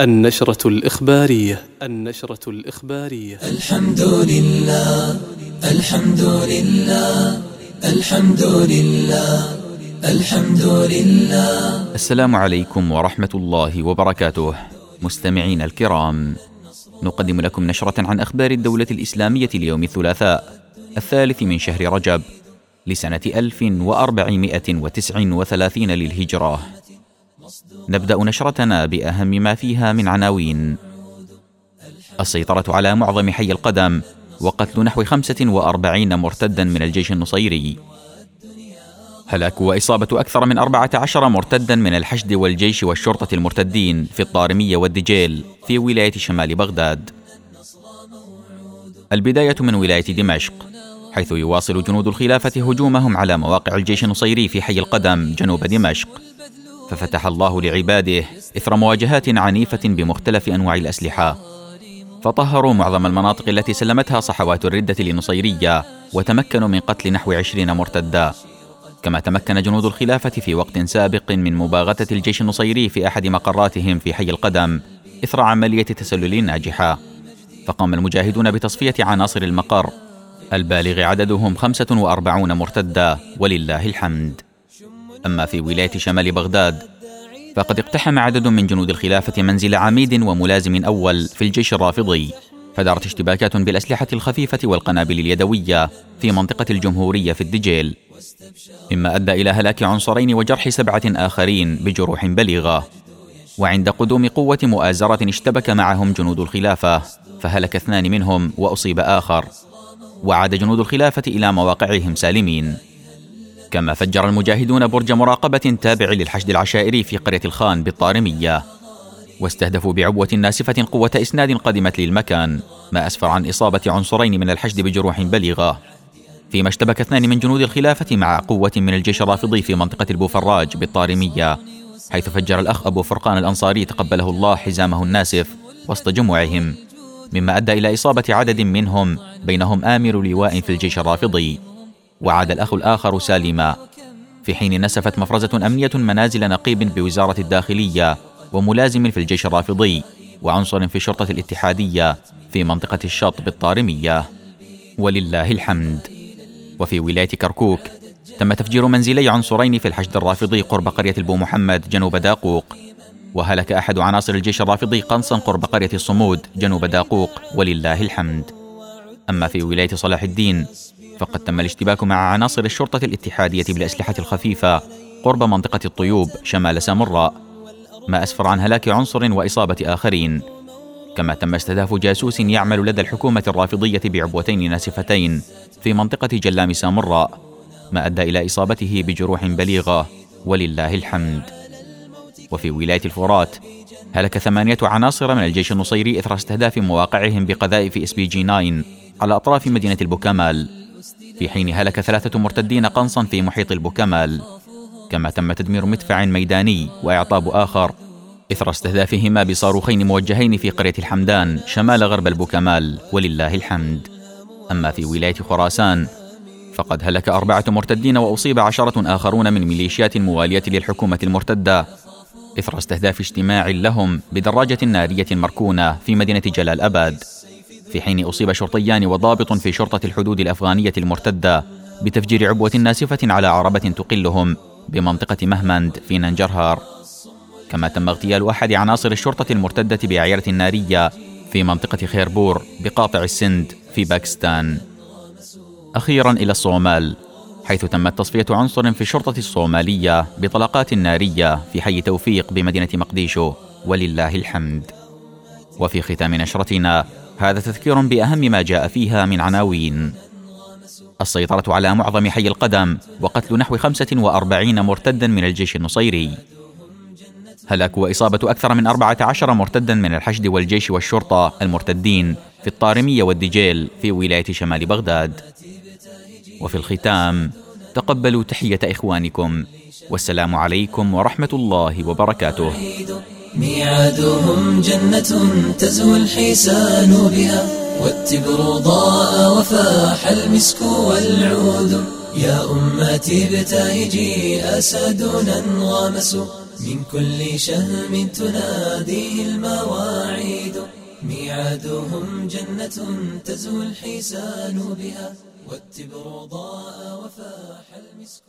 النشرة الإخبارية النشرة الإخبارية. الحمد لله الحمد لله الحمد لله الحمد لله. السلام عليكم ورحمة الله وبركاته. مستمعين الكرام نقدم لكم نشرة عن أخبار الدولة الإسلامية ليوم الثلاثاء الثالث من شهر رجب لسنة 1439 للهجرة. نبدأ نشرتنا بأهم ما فيها من عناوين. السيطرة على معظم حي القدم وقتل نحو 45 مرتدا من الجيش النصيري. هلاك وإصابة أكثر من 14 مرتدا من الحشد والجيش والشرطة المرتدين في الطارمية والدجيل في ولاية شمال بغداد. البداية من ولاية دمشق حيث يواصل جنود الخلافة هجومهم على مواقع الجيش النصيري في حي القدم جنوب دمشق. ففتح الله لعباده إثر مواجهات عنيفة بمختلف أنواع الأسلحة. فطهروا معظم المناطق التي سلمتها صحوات الردة لنصيرية وتمكنوا من قتل نحو عشرين مرتدا كما تمكن جنود الخلافة في وقت سابق من مباغتة الجيش النصيري في أحد مقراتهم في حي القدم إثر عملية تسلل ناجحة. فقام المجاهدون بتصفية عناصر المقر البالغ عددهم 45 مرتدا ولله الحمد. أما في ولاية شمال بغداد فقد اقتحم عدد من جنود الخلافة منزل عميد وملازم أول في الجيش الرافضي فدارت اشتباكات بالأسلحة الخفيفة والقنابل اليدوية في منطقة الجمهورية في الدجيل. مما أدى إلى هلاك عنصرين وجرح سبعة آخرين بجروح بليغة. وعند قدوم قوة مؤازرة اشتبك معهم جنود الخلافة فهلك اثنان منهم وأصيب آخر. وعاد جنود الخلافة إلى مواقعهم سالمين. كما فجر المجاهدون برج مراقبة تابع للحشد العشائري في قرية الخان بالطارمية. واستهدفوا بعبوة ناسفة قوة إسناد قدمت للمكان ما أسفر عن إصابة عنصرين من الحشد بجروح بليغة. فيما اشتبك اثنان من جنود الخلافة مع قوة من الجيش الرافضي في منطقة البوفراج بالطارمية حيث فجر الأخ أبو فرقان الأنصاري تقبله الله حزامه الناسف وسط جموعهم مما أدى إلى إصابة عدد منهم بينهم آمر لواء في الجيش الرافضي. وعاد الأخ الآخر سالما في حين نسفت مفرزة أمنية منازل نقيب بوزارة الداخلية وملازم في الجيش الرافضي وعنصر في الشرطة الاتحادية في منطقة الشط بالطارمية ولله الحمد. وفي ولاية كركوك تم تفجير منزلي عنصرين في الحشد الرافضي قرب قرية البو محمد جنوب داقوق. وهلك أحد عناصر الجيش الرافضي قنصا قرب قرية الصمود جنوب داقوق. ولله الحمد. أما في ولاية صلاح الدين فقد تم الاشتباك مع عناصر الشرطة الاتحادية بالأسلحة الخفيفة قرب منطقة الطيوب شمال سامراء ما أسفر عن هلاك عنصر وإصابة آخرين. كما تم استهداف جاسوس يعمل لدى الحكومة الرافضية بعبوتين ناسفتين في منطقة جلام سامراء ما أدى إلى إصابته بجروح بليغة ولله الحمد. وفي ولاية الفرات هلك ثمانية عناصر من الجيش النصيري إثر استهداف مواقعهم بقذائف اس بي جي 9 على أطراف مدينة البوكمال في حين هلك ثلاثة مرتدين قنصا في محيط البوكمال كما تم تدمير مدفع ميداني وإعطاب آخر إثر استهدافهما بصاروخين موجهين في قرية الحمدان شمال غرب البوكمال ولله الحمد. أما في ولاية خراسان فقد هلك أربعة مرتدين وأصيب عشرة آخرون من ميليشيات موالية للحكومة المرتدة إثر استهداف اجتماع لهم بدراجة نارية مركونة في مدينة جلال أباد. في حين أصيب شرطيان وضابط في شرطة الحدود الأفغانية المرتدة بتفجير عبوة ناسفة على عربة تقلهم بمنطقة مهمند في ننجرهار. كما تم اغتيال أحد عناصر الشرطة المرتدة بأعيرة نارية في منطقة خيربور بقاطع السند في باكستان. أخيرا إلى الصومال حيث تمت تصفية عنصر في الشرطة الصومالية بطلقات نارية في حي توفيق بمدينة مقديشو ولله الحمد. وفي ختام نشرتنا هذا تذكير بأهم ما جاء فيها من عناوين. السيطرة على معظم حي القدم وقتل نحو 45 مرتدا من الجيش النصيري. هلاك وإصابة أكثر من 14 مرتدا من الحشد والجيش والشرطة المرتدين في الطارمية والدجيل في ولاية شمال بغداد. وفي الختام تقبلوا تحية إخوانكم والسلام عليكم ورحمة الله وبركاته. ميعادهم جنة تزوى الحيسان بها والتبر ضاء وفاح المسك والعود. يا أمتي ابتهجي أسدنا انغمسوا من كل شهم تناديه المواعيد. ميعادهم جنة تزهو الحسان بها والتبر ضاء وفاح المسك